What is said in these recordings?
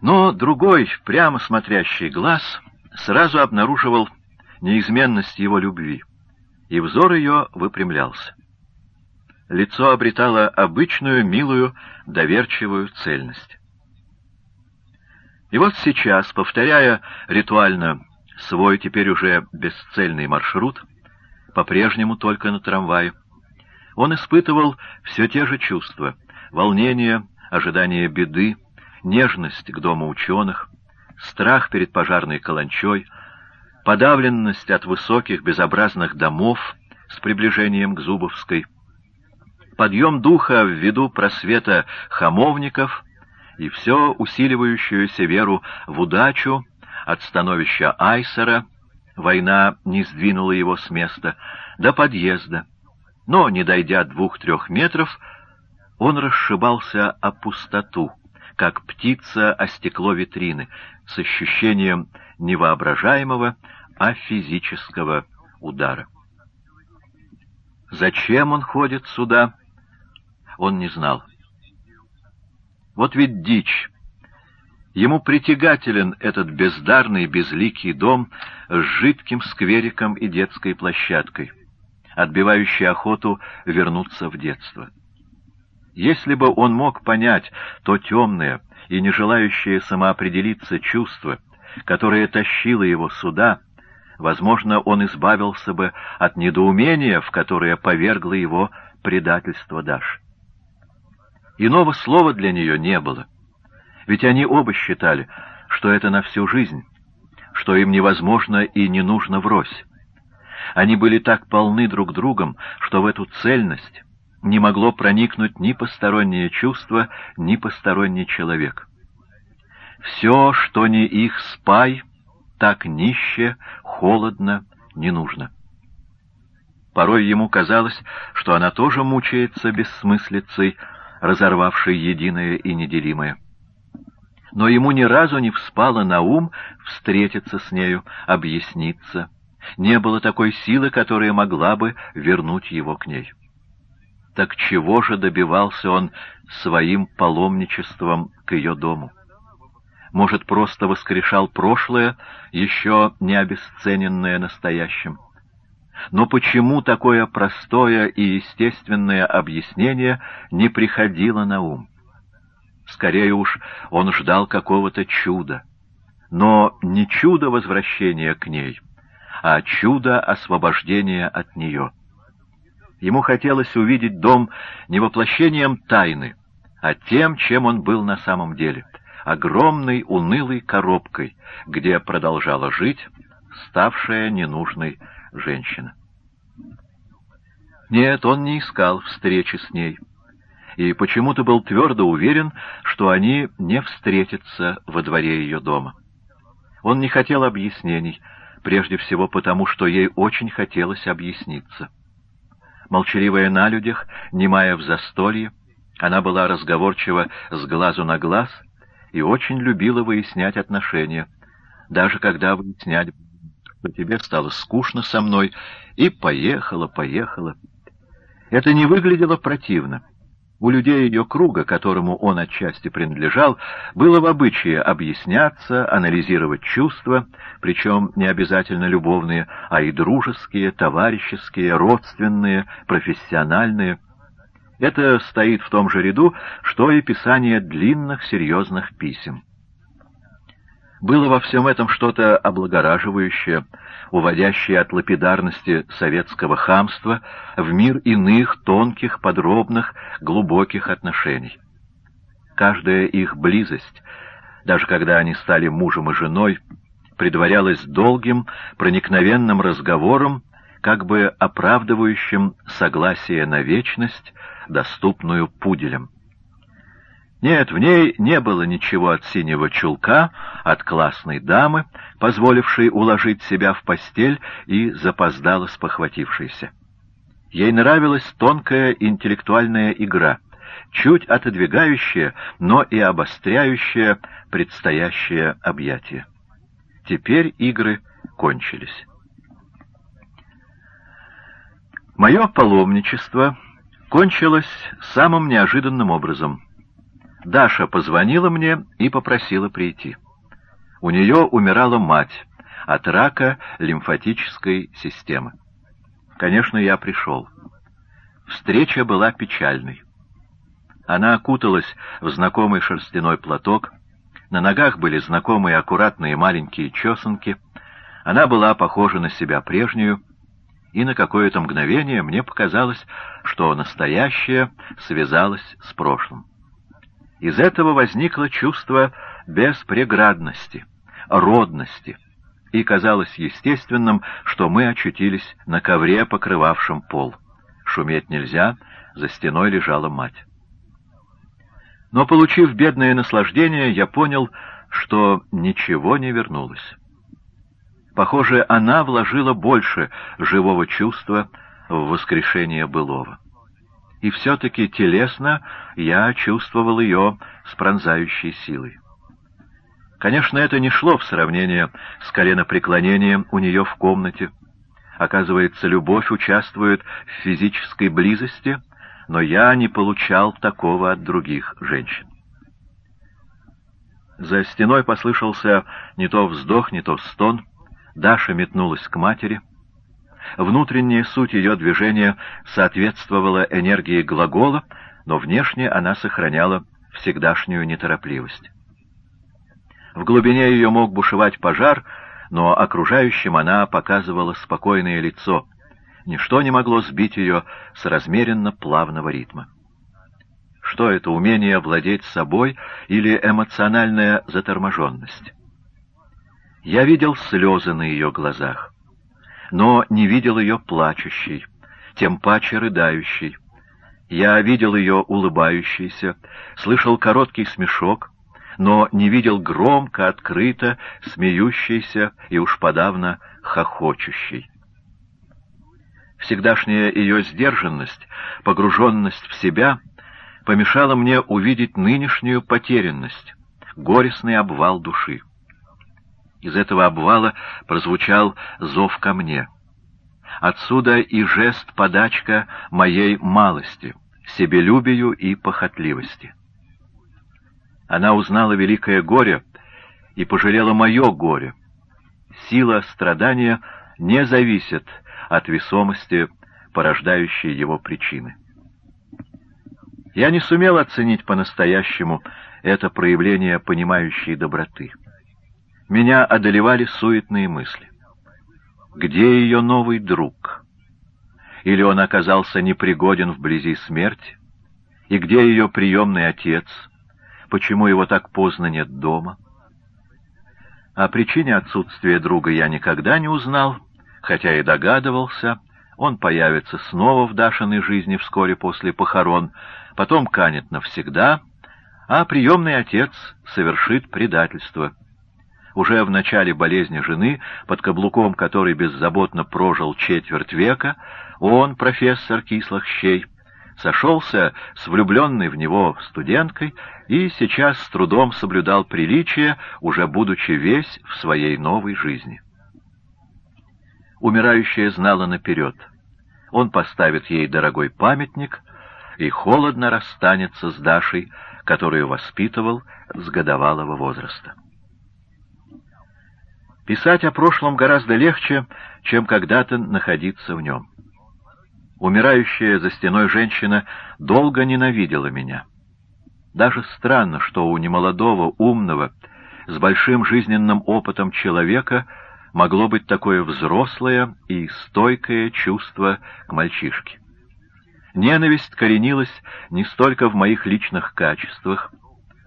Но другой, прямо смотрящий глаз сразу обнаруживал неизменность его любви, и взор ее выпрямлялся. Лицо обретало обычную, милую, доверчивую цельность. И вот сейчас, повторяя ритуально свой теперь уже бесцельный маршрут, по-прежнему только на трамвае, он испытывал все те же чувства — волнение, ожидание беды, нежность к дому ученых, страх перед пожарной каланчой, подавленность от высоких безобразных домов с приближением к Зубовской, подъем духа в виду просвета хамовников и все усиливающуюся веру в удачу от становища Айсера, война не сдвинула его с места, до подъезда, но, не дойдя двух-трех метров, он расшибался о пустоту, как птица о стекло витрины, с ощущением невоображаемого, а физического удара. Зачем он ходит сюда, он не знал. Вот ведь дичь. Ему притягателен этот бездарный, безликий дом с жидким сквериком и детской площадкой отбивающий охоту вернуться в детство. Если бы он мог понять то темное и не желающее самоопределиться чувство, которое тащило его сюда, возможно, он избавился бы от недоумения, в которое повергло его предательство Даш. Иного слова для нее не было, ведь они оба считали, что это на всю жизнь, что им невозможно и не нужно врозь. Они были так полны друг другом, что в эту цельность не могло проникнуть ни постороннее чувство, ни посторонний человек. Все, что не их спай, так нище, холодно, не нужно. Порой ему казалось, что она тоже мучается бессмыслицей, разорвавшей единое и неделимое. Но ему ни разу не вспало на ум встретиться с нею, объясниться, не было такой силы, которая могла бы вернуть его к ней. Так чего же добивался он своим паломничеством к ее дому? Может, просто воскрешал прошлое, еще не обесцененное настоящим? Но почему такое простое и естественное объяснение не приходило на ум? Скорее уж, он ждал какого-то чуда. Но не чудо возвращения к ней — а чудо освобождения от нее. Ему хотелось увидеть дом не воплощением тайны, а тем, чем он был на самом деле — огромной унылой коробкой, где продолжала жить ставшая ненужной женщина. Нет, он не искал встречи с ней, и почему-то был твердо уверен, что они не встретятся во дворе ее дома. Он не хотел объяснений, прежде всего потому, что ей очень хотелось объясниться. Молчаливая на людях, немая в застолье, она была разговорчива с глазу на глаз и очень любила выяснять отношения, даже когда выяснять, что тебе стало скучно со мной, и поехала, поехала. Это не выглядело противно. У людей ее круга, которому он отчасти принадлежал, было в обычае объясняться, анализировать чувства, причем не обязательно любовные, а и дружеские, товарищеские, родственные, профессиональные. Это стоит в том же ряду, что и писание длинных серьезных писем. Было во всем этом что-то облагораживающее, уводящее от лапидарности советского хамства в мир иных тонких, подробных, глубоких отношений. Каждая их близость, даже когда они стали мужем и женой, предварялась долгим, проникновенным разговором, как бы оправдывающим согласие на вечность, доступную пуделям. Нет, в ней не было ничего от синего чулка, от классной дамы, позволившей уложить себя в постель и запоздало спохватившейся. Ей нравилась тонкая интеллектуальная игра, чуть отодвигающая, но и обостряющая предстоящее объятие. Теперь игры кончились. Мое паломничество кончилось самым неожиданным образом — Даша позвонила мне и попросила прийти. У нее умирала мать от рака лимфатической системы. Конечно, я пришел. Встреча была печальной. Она окуталась в знакомый шерстяной платок, на ногах были знакомые аккуратные маленькие чесанки, она была похожа на себя прежнюю, и на какое-то мгновение мне показалось, что настоящее связалось с прошлым. Из этого возникло чувство беспреградности, родности, и казалось естественным, что мы очутились на ковре, покрывавшем пол. Шуметь нельзя, за стеной лежала мать. Но, получив бедное наслаждение, я понял, что ничего не вернулось. Похоже, она вложила больше живого чувства в воскрешение былого. И все-таки телесно я чувствовал ее с пронзающей силой. Конечно, это не шло в сравнение с коленопреклонением у нее в комнате. Оказывается, любовь участвует в физической близости, но я не получал такого от других женщин. За стеной послышался не то вздох, не то стон. Даша метнулась к матери. Внутренняя суть ее движения соответствовала энергии глагола, но внешне она сохраняла всегдашнюю неторопливость. В глубине ее мог бушевать пожар, но окружающим она показывала спокойное лицо — Ничто не могло сбить ее с размеренно плавного ритма. Что это, умение владеть собой или эмоциональная заторможенность? Я видел слезы на ее глазах, но не видел ее плачущей, тем паче рыдающей. Я видел ее улыбающейся, слышал короткий смешок, но не видел громко, открыто, смеющейся и уж подавно хохочущей. Всегдашняя ее сдержанность, погруженность в себя помешала мне увидеть нынешнюю потерянность, горестный обвал души. Из этого обвала прозвучал зов ко мне. Отсюда и жест-подачка моей малости, себелюбию и похотливости. Она узнала великое горе и пожалела мое горе. Сила страдания не зависит от весомости, порождающей его причины. Я не сумел оценить по-настоящему это проявление понимающей доброты. Меня одолевали суетные мысли. Где ее новый друг? Или он оказался непригоден вблизи смерти? И где ее приемный отец? Почему его так поздно нет дома? О причине отсутствия друга я никогда не узнал, хотя и догадывался, он появится снова в Дашиной жизни вскоре после похорон, потом канет навсегда, а приемный отец совершит предательство. Уже в начале болезни жены, под каблуком которой беззаботно прожил четверть века, он, профессор кислых щей, сошелся с влюбленной в него студенткой и сейчас с трудом соблюдал приличие, уже будучи весь в своей новой жизни. Умирающая знала наперед. Он поставит ей дорогой памятник и холодно расстанется с Дашей, которую воспитывал с годовалого возраста. Писать о прошлом гораздо легче, чем когда-то находиться в нем. Умирающая за стеной женщина долго ненавидела меня. Даже странно, что у немолодого, умного, с большим жизненным опытом человека — могло быть такое взрослое и стойкое чувство к мальчишке. Ненависть коренилась не столько в моих личных качествах,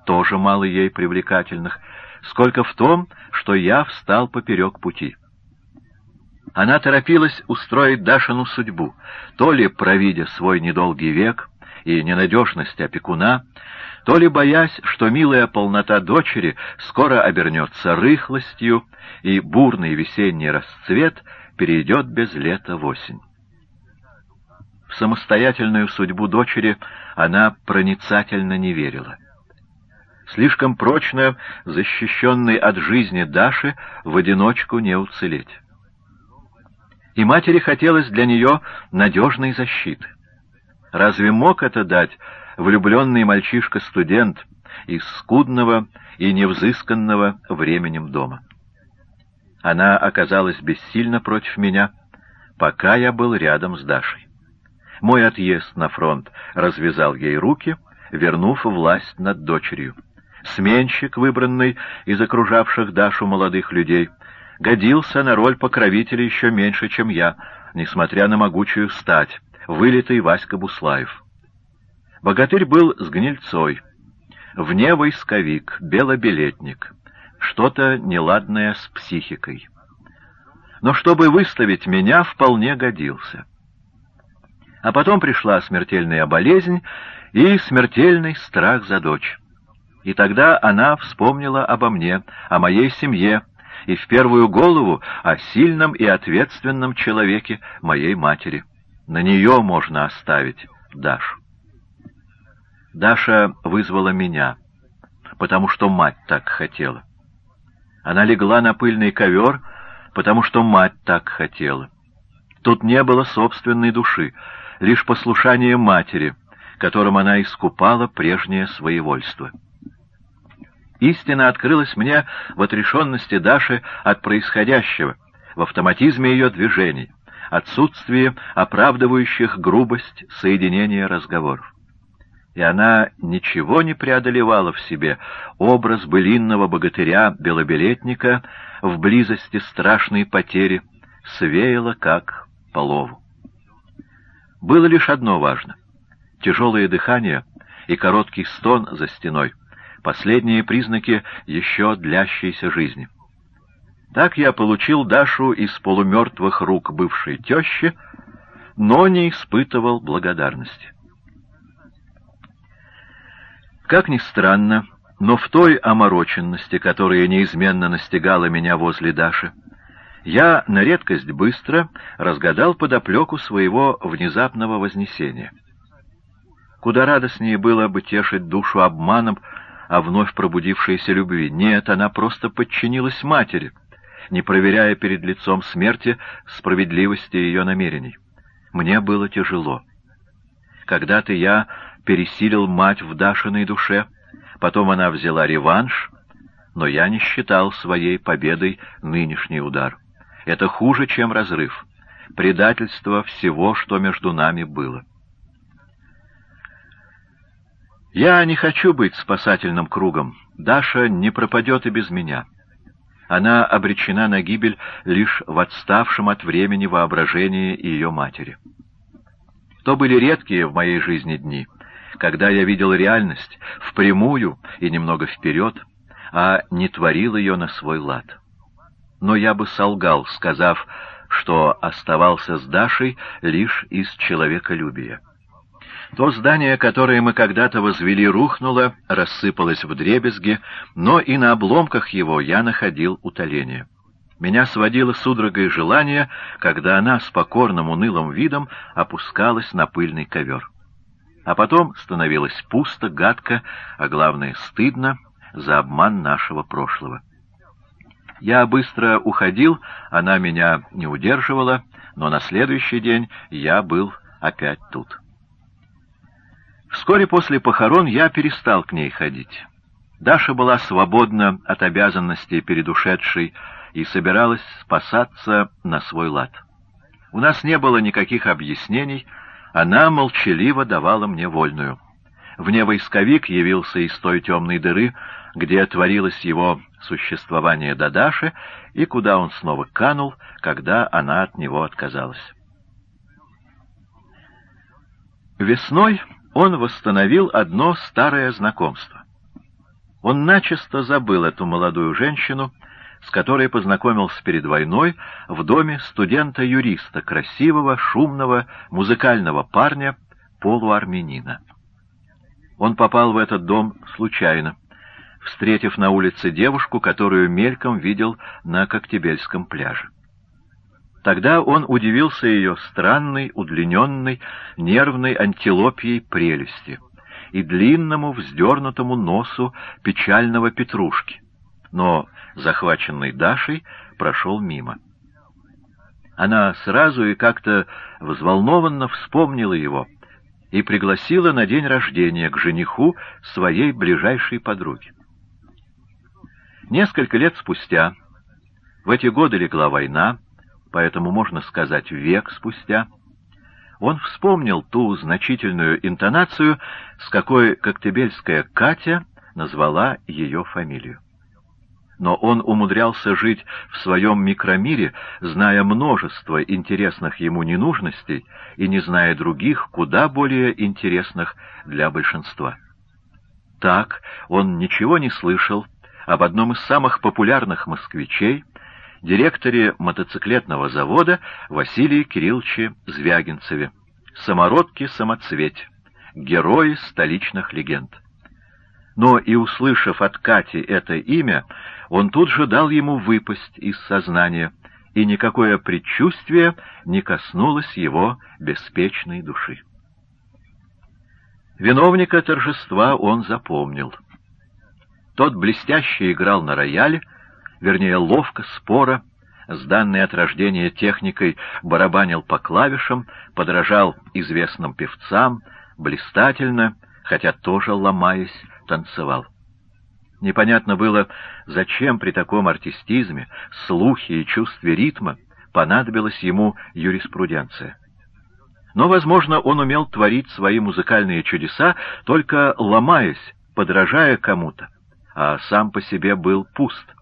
тоже мало ей привлекательных, сколько в том, что я встал поперек пути. Она торопилась устроить Дашину судьбу, то ли провидя свой недолгий век и ненадежность опекуна, то ли боясь, что милая полнота дочери скоро обернется рыхлостью, и бурный весенний расцвет перейдет без лета в осень. В самостоятельную судьбу дочери она проницательно не верила. Слишком прочно защищенной от жизни Даши в одиночку не уцелеть. И матери хотелось для нее надежной защиты. Разве мог это дать влюбленный мальчишка-студент, из скудного и невзысканного временем дома. Она оказалась бессильна против меня, пока я был рядом с Дашей. Мой отъезд на фронт развязал ей руки, вернув власть над дочерью. Сменщик, выбранный из окружавших Дашу молодых людей, годился на роль покровителя еще меньше, чем я, несмотря на могучую стать, вылитый Васька Буслаев. Богатырь был с гнильцой, вне войсковик, белобилетник, что-то неладное с психикой. Но чтобы выставить меня, вполне годился. А потом пришла смертельная болезнь и смертельный страх за дочь. И тогда она вспомнила обо мне, о моей семье, и в первую голову о сильном и ответственном человеке моей матери. На нее можно оставить Дашу. Даша вызвала меня, потому что мать так хотела. Она легла на пыльный ковер, потому что мать так хотела. Тут не было собственной души, лишь послушание матери, которым она искупала прежнее своевольство. Истина открылась мне в отрешенности Даши от происходящего, в автоматизме ее движений, отсутствии оправдывающих грубость соединения разговоров. И она ничего не преодолевала в себе образ былинного богатыря-белобилетника в близости страшной потери, свеяла как полову. Было лишь одно важно — тяжелое дыхание и короткий стон за стеной — последние признаки еще длящейся жизни. Так я получил Дашу из полумертвых рук бывшей тещи, но не испытывал благодарности. Как ни странно, но в той омороченности, которая неизменно настигала меня возле Даши, я на редкость быстро разгадал подоплеку своего внезапного вознесения. Куда радостнее было бы тешить душу обманом, о вновь пробудившейся любви. Нет, она просто подчинилась матери, не проверяя перед лицом смерти справедливости ее намерений. Мне было тяжело. Когда-то я пересилил мать в Дашиной душе, потом она взяла реванш, но я не считал своей победой нынешний удар. Это хуже, чем разрыв, предательство всего, что между нами было. Я не хочу быть спасательным кругом. Даша не пропадет и без меня. Она обречена на гибель лишь в отставшем от времени воображении ее матери. То были редкие в моей жизни дни, когда я видел реальность впрямую и немного вперед, а не творил ее на свой лад. Но я бы солгал, сказав, что оставался с Дашей лишь из человеколюбия. То здание, которое мы когда-то возвели, рухнуло, рассыпалось в дребезги, но и на обломках его я находил утоление. Меня сводило судорогой желание, когда она с покорным унылым видом опускалась на пыльный ковер. А потом становилось пусто, гадко, а главное стыдно за обман нашего прошлого. Я быстро уходил, она меня не удерживала, но на следующий день я был опять тут. Вскоре после похорон я перестал к ней ходить. Даша была свободна от обязанностей перед ушедшей и собиралась спасаться на свой лад. У нас не было никаких объяснений, она молчаливо давала мне вольную. Вне войсковик явился из той темной дыры, где творилось его существование до Даши, и куда он снова канул, когда она от него отказалась. Весной он восстановил одно старое знакомство. Он начисто забыл эту молодую женщину, с которой познакомился перед войной в доме студента-юриста, красивого, шумного, музыкального парня, полуармянина. Он попал в этот дом случайно, встретив на улице девушку, которую мельком видел на Коктебельском пляже. Тогда он удивился ее странной, удлиненной, нервной антилопьей прелести и длинному вздернутому носу печального петрушки, но, захваченный Дашей, прошел мимо. Она сразу и как-то взволнованно вспомнила его и пригласила на день рождения к жениху своей ближайшей подруги. Несколько лет спустя, в эти годы легла война, поэтому можно сказать век спустя, он вспомнил ту значительную интонацию, с какой коктебельская Катя назвала ее фамилию. Но он умудрялся жить в своем микромире, зная множество интересных ему ненужностей и не зная других, куда более интересных для большинства. Так он ничего не слышал об одном из самых популярных москвичей, директоре мотоциклетного завода Василии Кирилловиче Звягинцеве, самородке-самоцвете, герое столичных легенд. Но и услышав от Кати это имя, он тут же дал ему выпасть из сознания, и никакое предчувствие не коснулось его беспечной души. Виновника торжества он запомнил. Тот блестяще играл на рояле, вернее, ловко, спора, с данной от рождения техникой барабанил по клавишам, подражал известным певцам, блистательно, хотя тоже ломаясь, танцевал. Непонятно было, зачем при таком артистизме, слухе и чувстве ритма понадобилась ему юриспруденция. Но, возможно, он умел творить свои музыкальные чудеса, только ломаясь, подражая кому-то, а сам по себе был пуст —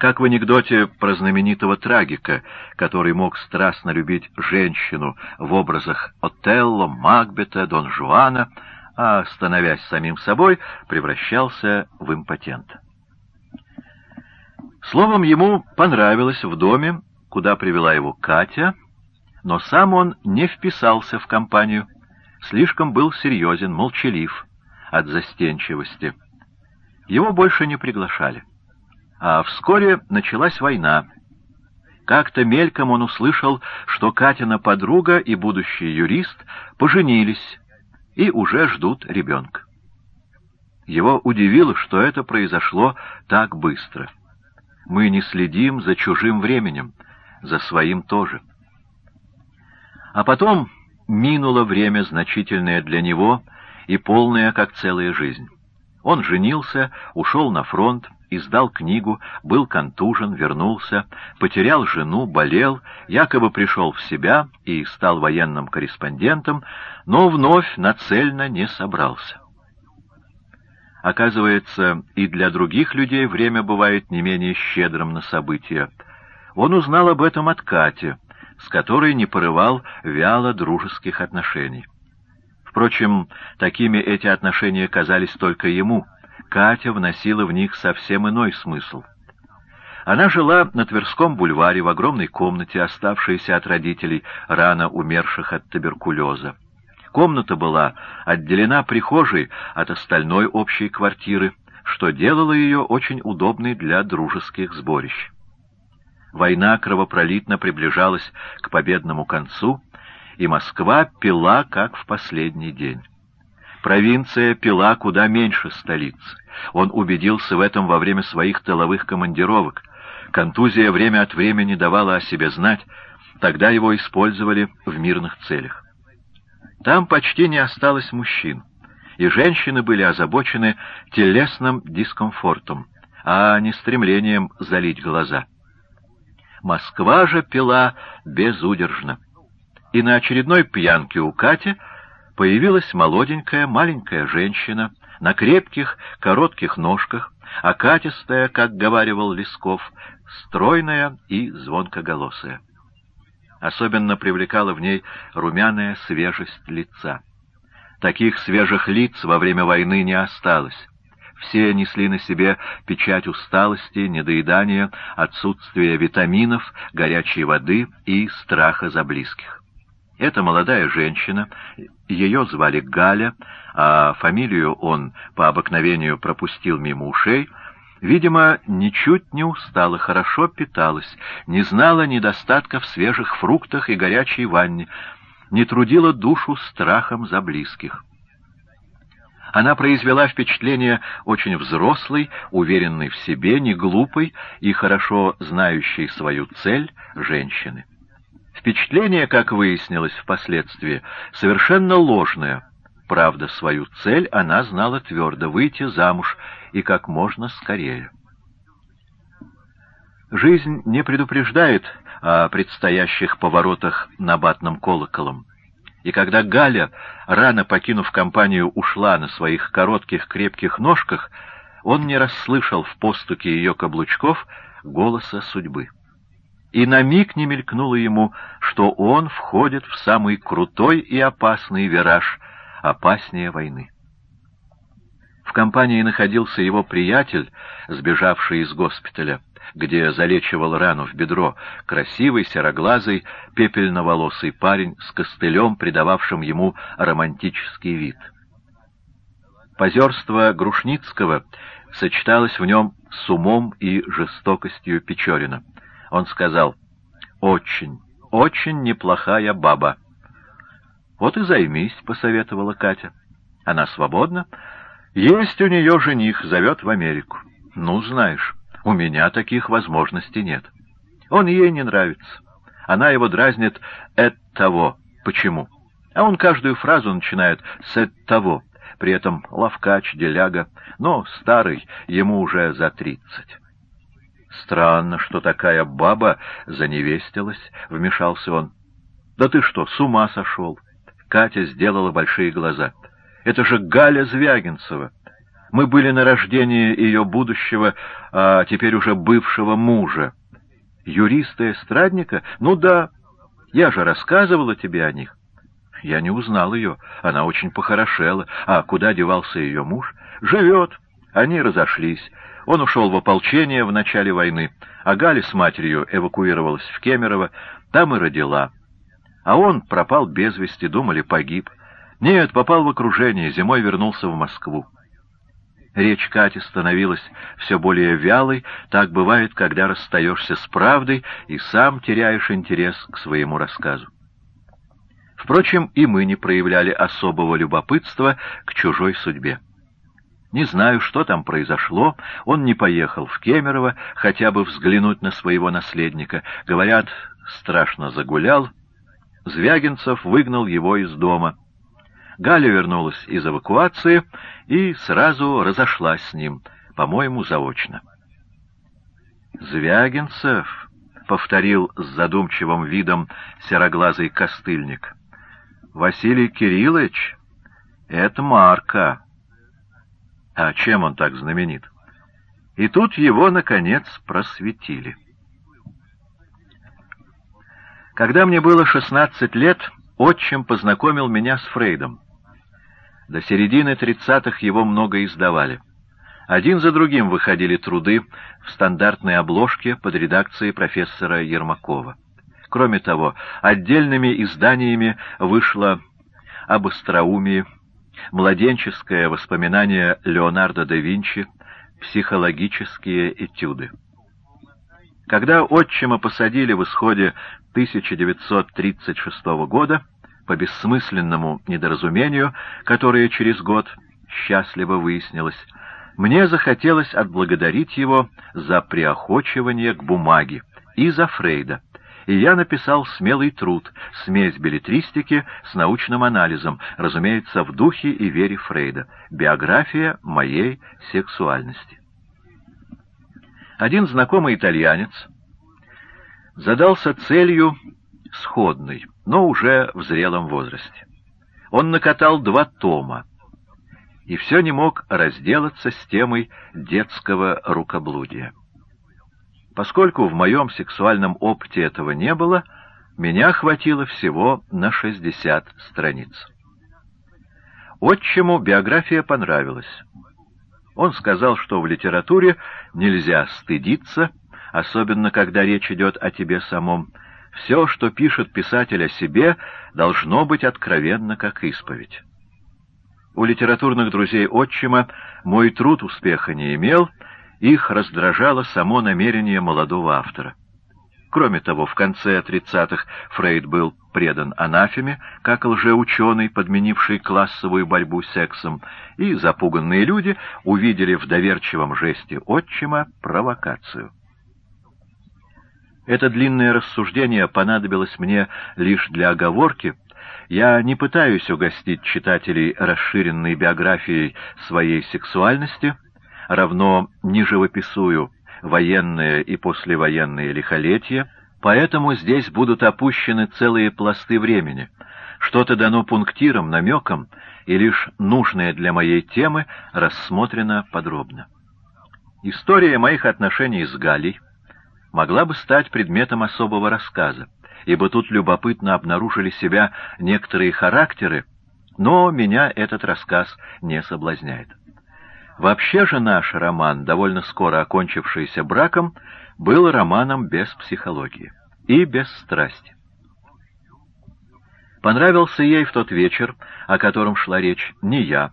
как в анекдоте про знаменитого трагика, который мог страстно любить женщину в образах Отелло, Макбета, Дон Жуана, а, становясь самим собой, превращался в импотента. Словом, ему понравилось в доме, куда привела его Катя, но сам он не вписался в компанию, слишком был серьезен, молчалив от застенчивости. Его больше не приглашали. А вскоре началась война. Как-то мельком он услышал, что Катина подруга и будущий юрист поженились и уже ждут ребенка. Его удивило, что это произошло так быстро. Мы не следим за чужим временем, за своим тоже. А потом минуло время, значительное для него и полное, как целая жизнь. Он женился, ушел на фронт, издал книгу, был контужен, вернулся, потерял жену, болел, якобы пришел в себя и стал военным корреспондентом, но вновь нацельно не собрался. Оказывается, и для других людей время бывает не менее щедрым на события. Он узнал об этом от Кати, с которой не порывал вяло дружеских отношений. Впрочем, такими эти отношения казались только ему — Катя вносила в них совсем иной смысл. Она жила на Тверском бульваре в огромной комнате, оставшейся от родителей, рано умерших от туберкулеза. Комната была отделена прихожей от остальной общей квартиры, что делало ее очень удобной для дружеских сборищ. Война кровопролитно приближалась к победному концу, и Москва пила, как в последний день. Провинция пила куда меньше столицы. Он убедился в этом во время своих тыловых командировок. Контузия время от времени давала о себе знать, тогда его использовали в мирных целях. Там почти не осталось мужчин, и женщины были озабочены телесным дискомфортом, а не стремлением залить глаза. Москва же пила безудержно. И на очередной пьянке у Кати появилась молоденькая маленькая женщина на крепких коротких ножках, окатистая, как говаривал Лесков, стройная и звонкоголосая. Особенно привлекала в ней румяная свежесть лица. Таких свежих лиц во время войны не осталось. Все несли на себе печать усталости, недоедания, отсутствия витаминов, горячей воды и страха за близких. Эта молодая женщина, ее звали Галя, а фамилию он по обыкновению пропустил мимо ушей, видимо, ничуть не устала, хорошо питалась, не знала недостатка в свежих фруктах и горячей ванне, не трудила душу страхом за близких. Она произвела впечатление очень взрослой, уверенной в себе, не глупой и хорошо знающей свою цель женщины. Впечатление, как выяснилось впоследствии, совершенно ложное. Правда, свою цель она знала твердо — выйти замуж и как можно скорее. Жизнь не предупреждает о предстоящих поворотах набатным колоколом. И когда Галя, рано покинув компанию, ушла на своих коротких крепких ножках, он не расслышал в постуке ее каблучков голоса судьбы. И на миг не мелькнуло ему, что он входит в самый крутой и опасный вираж, опаснее войны. В компании находился его приятель, сбежавший из госпиталя, где залечивал рану в бедро, красивый, сероглазый, пепельноволосый парень с костылем, придававшим ему романтический вид. Позерство Грушницкого сочеталось в нем с умом и жестокостью Печорина. Он сказал, «Очень, очень неплохая баба». «Вот и займись», — посоветовала Катя. «Она свободна? Есть у нее жених, зовет в Америку. Ну, знаешь, у меня таких возможностей нет. Он ей не нравится. Она его дразнит «эт того». Почему? А он каждую фразу начинает с «эт того». При этом ловкач, деляга, но старый, ему уже за тридцать. «Странно, что такая баба заневестилась», — вмешался он. «Да ты что, с ума сошел?» Катя сделала большие глаза. «Это же Галя Звягинцева. Мы были на рождении ее будущего, а теперь уже бывшего мужа. Юриста эстрадника? Ну да, я же рассказывала тебе о них. Я не узнал ее, она очень похорошела. А куда девался ее муж? Живет. Они разошлись. Он ушел в ополчение в начале войны, а Галя с матерью эвакуировалась в Кемерово, там и родила. А он пропал без вести, думали, погиб. Нет, попал в окружение, зимой вернулся в Москву. Речь Кати становилась все более вялой, так бывает, когда расстаешься с правдой и сам теряешь интерес к своему рассказу. Впрочем, и мы не проявляли особого любопытства к чужой судьбе. Не знаю, что там произошло, он не поехал в Кемерово хотя бы взглянуть на своего наследника. Говорят, страшно загулял. Звягинцев выгнал его из дома. Галя вернулась из эвакуации и сразу разошлась с ним, по-моему, заочно. «Звягинцев», — повторил с задумчивым видом сероглазый костыльник, — «Василий Кириллович, это Марка». А чем он так знаменит? И тут его, наконец, просветили. Когда мне было шестнадцать лет, отчим познакомил меня с Фрейдом. До середины тридцатых его много издавали. Один за другим выходили труды в стандартной обложке под редакцией профессора Ермакова. Кроме того, отдельными изданиями вышло об остроумии, младенческое воспоминание Леонардо да Винчи, психологические этюды. Когда отчима посадили в исходе 1936 года, по бессмысленному недоразумению, которое через год счастливо выяснилось, мне захотелось отблагодарить его за приохочивание к бумаге и за Фрейда, и я написал смелый труд, смесь билетристики с научным анализом, разумеется, в духе и вере Фрейда, биография моей сексуальности. Один знакомый итальянец задался целью сходной, но уже в зрелом возрасте. Он накатал два тома и все не мог разделаться с темой детского рукоблудия. Поскольку в моем сексуальном опыте этого не было, меня хватило всего на 60 страниц. Отчему биография понравилась. Он сказал, что в литературе нельзя стыдиться, особенно когда речь идет о тебе самом, все, что пишет писатель о себе, должно быть откровенно как исповедь. У литературных друзей отчима мой труд успеха не имел, их раздражало само намерение молодого автора. Кроме того, в конце 30-х Фрейд был предан анафеме, как лжеученый, подменивший классовую борьбу сексом, и запуганные люди увидели в доверчивом жесте отчима провокацию. Это длинное рассуждение понадобилось мне лишь для оговорки. Я не пытаюсь угостить читателей расширенной биографией своей сексуальности, равно не живописую военное и послевоенное лихолетие, поэтому здесь будут опущены целые пласты времени. Что-то дано пунктиром, намеком, и лишь нужное для моей темы рассмотрено подробно. История моих отношений с Галей могла бы стать предметом особого рассказа, ибо тут любопытно обнаружили себя некоторые характеры, но меня этот рассказ не соблазняет. Вообще же наш роман, довольно скоро окончившийся браком, был романом без психологии и без страсти. Понравился ей в тот вечер, о котором шла речь, не я,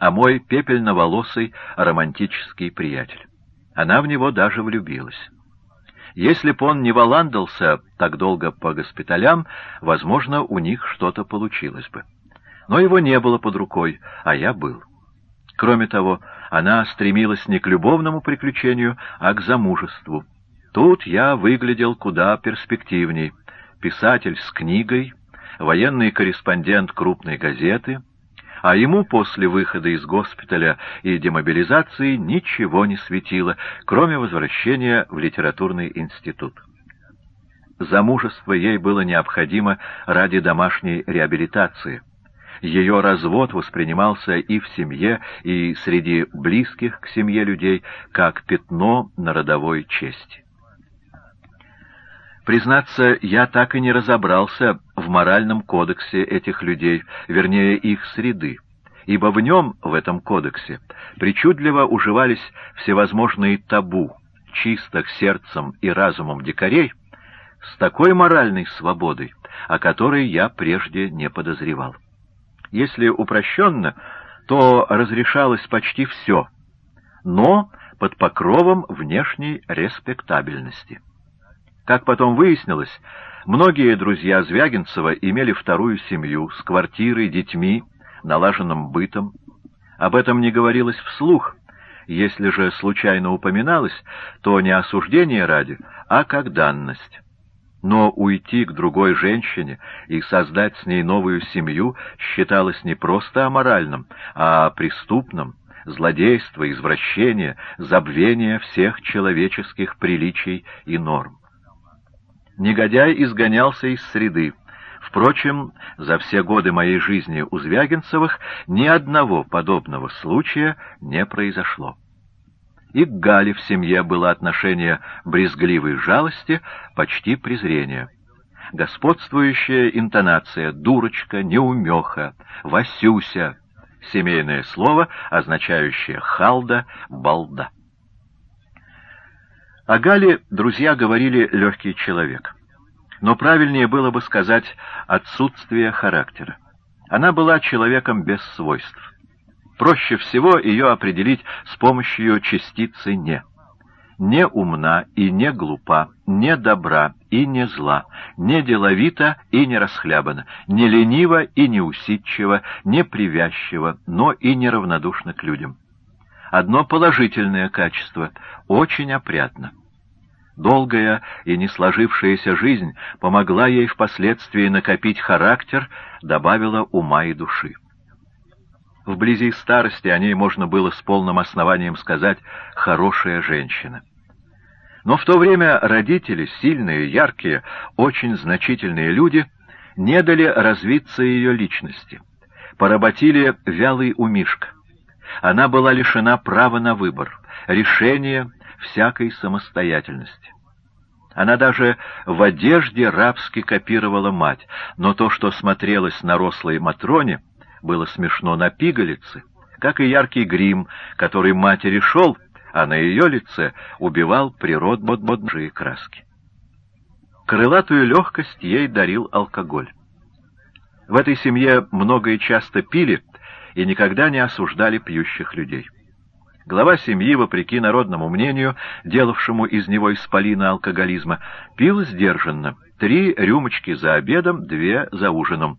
а мой пепельноволосый романтический приятель. Она в него даже влюбилась. Если б он не валандался так долго по госпиталям, возможно, у них что-то получилось бы. Но его не было под рукой, а я был. Кроме того, она стремилась не к любовному приключению, а к замужеству. Тут я выглядел куда перспективней. Писатель с книгой, военный корреспондент крупной газеты — а ему после выхода из госпиталя и демобилизации ничего не светило, кроме возвращения в литературный институт. Замужество ей было необходимо ради домашней реабилитации. Ее развод воспринимался и в семье, и среди близких к семье людей как пятно на родовой чести. Признаться, я так и не разобрался в моральном кодексе этих людей, вернее, их среды, ибо в нем, в этом кодексе, причудливо уживались всевозможные табу, чистых сердцем и разумом дикарей, с такой моральной свободой, о которой я прежде не подозревал. Если упрощенно, то разрешалось почти все, но под покровом внешней респектабельности. Как потом выяснилось, многие друзья Звягинцева имели вторую семью с квартирой, детьми, налаженным бытом. Об этом не говорилось вслух. Если же случайно упоминалось, то не осуждение ради, а как данность. Но уйти к другой женщине и создать с ней новую семью считалось не просто аморальным, а преступным, злодейство, извращение, забвение всех человеческих приличий и норм. Негодяй изгонялся из среды. Впрочем, за все годы моей жизни у Звягинцевых ни одного подобного случая не произошло. И к Гале в семье было отношение брезгливой жалости, почти презрения. Господствующая интонация «дурочка», «неумеха», «васюся» — семейное слово, означающее «халда», «балда». О Гале друзья говорили «легкий человек». Но правильнее было бы сказать «отсутствие характера». Она была человеком без свойств. Проще всего ее определить с помощью частицы «не». Не умна и не глупа, не добра и не зла, не деловита и не расхлябана, не ленива и не усидчива, не привязчива, но и неравнодушна к людям. Одно положительное качество — очень опрятно. Долгая и не сложившаяся жизнь помогла ей впоследствии накопить характер, добавила ума и души. Вблизи старости о ней можно было с полным основанием сказать «хорошая женщина». Но в то время родители, сильные, яркие, очень значительные люди, не дали развиться ее личности, поработили вялый умишка. Она была лишена права на выбор, решения, всякой самостоятельности. Она даже в одежде рабски копировала мать, но то, что смотрелось на рослой Матроне, было смешно на пигалице, как и яркий грим, который матери шел, а на ее лице убивал природные краски. Крылатую легкость ей дарил алкоголь. В этой семье много и часто пили и никогда не осуждали пьющих людей. Глава семьи, вопреки народному мнению, делавшему из него исполина алкоголизма, пил сдержанно. Три рюмочки за обедом, две за ужином.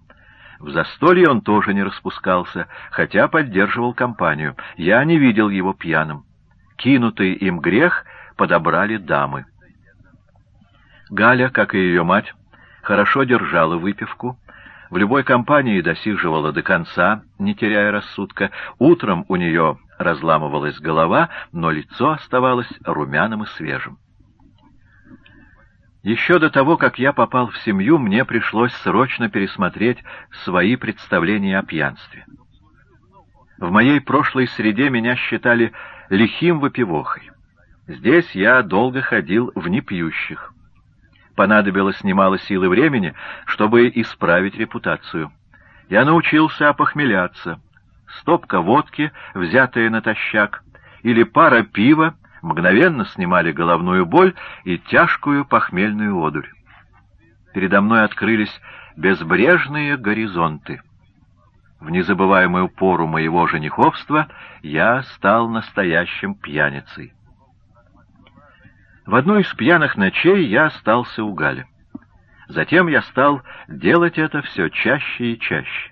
В застолье он тоже не распускался, хотя поддерживал компанию. Я не видел его пьяным. Кинутый им грех подобрали дамы. Галя, как и ее мать, хорошо держала выпивку, в любой компании досиживала до конца, не теряя рассудка. Утром у нее разламывалась голова, но лицо оставалось румяным и свежим. Еще до того, как я попал в семью, мне пришлось срочно пересмотреть свои представления о пьянстве. В моей прошлой среде меня считали лихим выпивохой. Здесь я долго ходил в непьющих. Понадобилось немало сил и времени, чтобы исправить репутацию. Я научился опохмеляться. Стопка водки, взятая натощак, или пара пива мгновенно снимали головную боль и тяжкую похмельную одурь. Передо мной открылись безбрежные горизонты. В незабываемую пору моего жениховства я стал настоящим пьяницей. В одну из пьяных ночей я остался у Гали. Затем я стал делать это все чаще и чаще.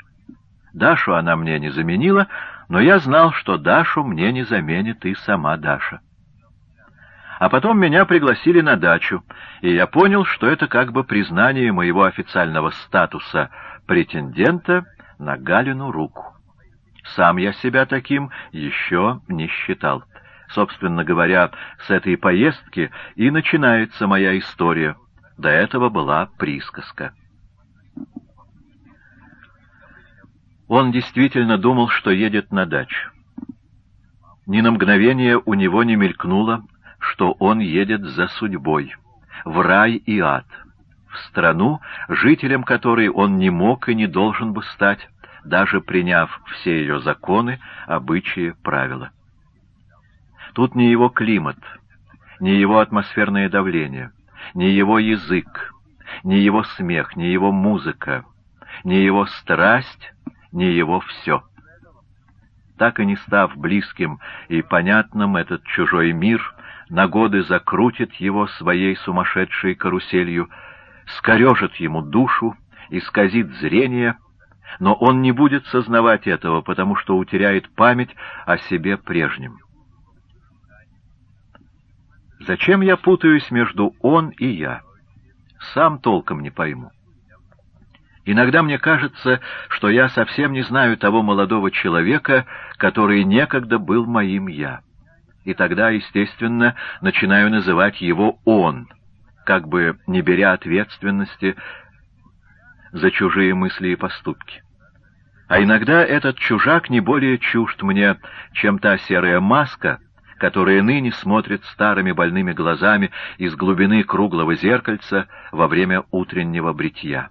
Дашу она мне не заменила, но я знал, что Дашу мне не заменит и сама Даша. А потом меня пригласили на дачу, и я понял, что это как бы признание моего официального статуса претендента на Галину руку. Сам я себя таким еще не считал. Собственно говоря, с этой поездки и начинается моя история. До этого была присказка. Он действительно думал, что едет на дачу. Ни на мгновение у него не мелькнуло что он едет за судьбой, в рай и ад, в страну, жителем которой он не мог и не должен бы стать, даже приняв все ее законы, обычаи, правила. Тут не его климат, не его атмосферное давление, не его язык, не его смех, не его музыка, не его страсть, не его все. Так и не став близким и понятным, этот чужой мир на годы закрутит его своей сумасшедшей каруселью, скорежит ему душу, исказит зрение, но он не будет сознавать этого, потому что утеряет память о себе прежнем. Зачем я путаюсь между «он» и «я»? Сам толком не пойму. Иногда мне кажется, что я совсем не знаю того молодого человека, который некогда был моим «я» и тогда, естественно, начинаю называть его «он», как бы не беря ответственности за чужие мысли и поступки. А иногда этот чужак не более чужд мне, чем та серая маска, которая ныне смотрит старыми больными глазами из глубины круглого зеркальца во время утреннего бритья.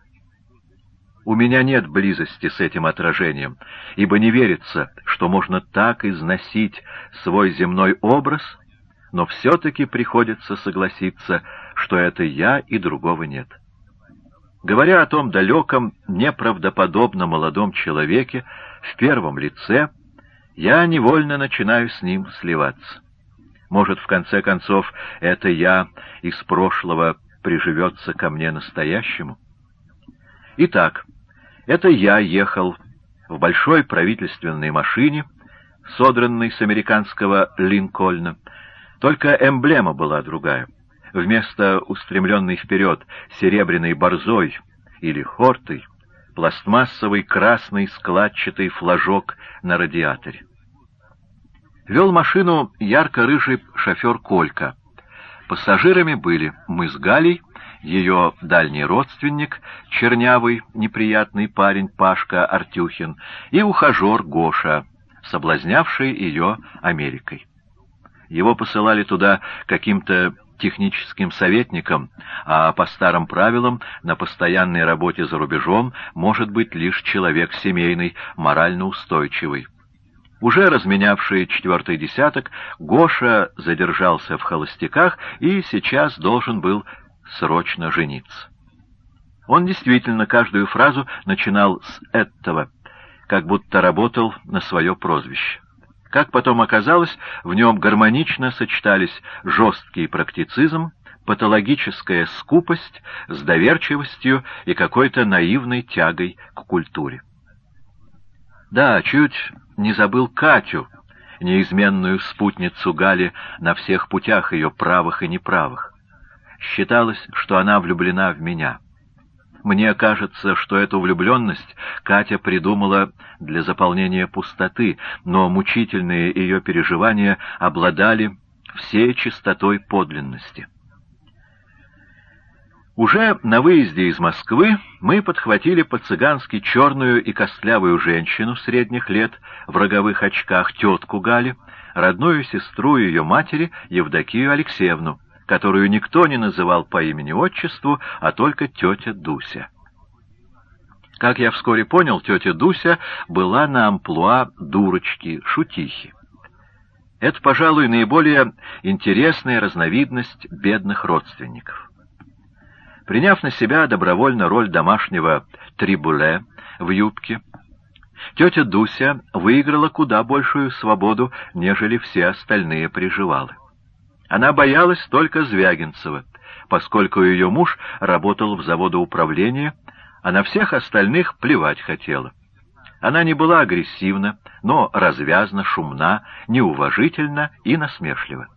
У меня нет близости с этим отражением, ибо не верится, что можно так износить свой земной образ, но все-таки приходится согласиться, что это я и другого нет. Говоря о том далеком, неправдоподобно молодом человеке в первом лице, я невольно начинаю с ним сливаться. Может, в конце концов, это я из прошлого приживется ко мне настоящему? Итак, это я ехал в большой правительственной машине, содранной с американского Линкольна. Только эмблема была другая. Вместо устремленной вперед серебряной борзой или хортой, пластмассовый красный складчатый флажок на радиаторе. Вел машину ярко-рыжий шофер Колька. Пассажирами были мы с Галей, ее дальний родственник, чернявый, неприятный парень Пашка Артюхин, и ухажер Гоша, соблазнявший ее Америкой. Его посылали туда каким-то техническим советником, а по старым правилам на постоянной работе за рубежом может быть лишь человек семейный, морально устойчивый. Уже разменявший четвертый десяток, Гоша задержался в холостяках и сейчас должен был срочно жениться. Он действительно каждую фразу начинал с этого, как будто работал на свое прозвище. Как потом оказалось, в нем гармонично сочетались жесткий практицизм, патологическая скупость с доверчивостью и какой-то наивной тягой к культуре. Да, чуть не забыл Катю, неизменную спутницу Гали на всех путях ее правых и неправых Считалось, что она влюблена в меня. Мне кажется, что эту влюбленность Катя придумала для заполнения пустоты, но мучительные ее переживания обладали всей чистотой подлинности. Уже на выезде из Москвы мы подхватили по-цыгански черную и костлявую женщину средних лет в роговых очках, тетку Гали, родную сестру ее матери Евдокию Алексеевну, которую никто не называл по имени-отчеству, а только тетя Дуся. Как я вскоре понял, тетя Дуся была на амплуа дурочки, шутихи. Это, пожалуй, наиболее интересная разновидность бедных родственников. Приняв на себя добровольно роль домашнего трибуле в юбке, тетя Дуся выиграла куда большую свободу, нежели все остальные приживалы. Она боялась только Звягинцева, поскольку ее муж работал в заводоуправлении, а на всех остальных плевать хотела. Она не была агрессивна, но развязна, шумна, неуважительна и насмешлива.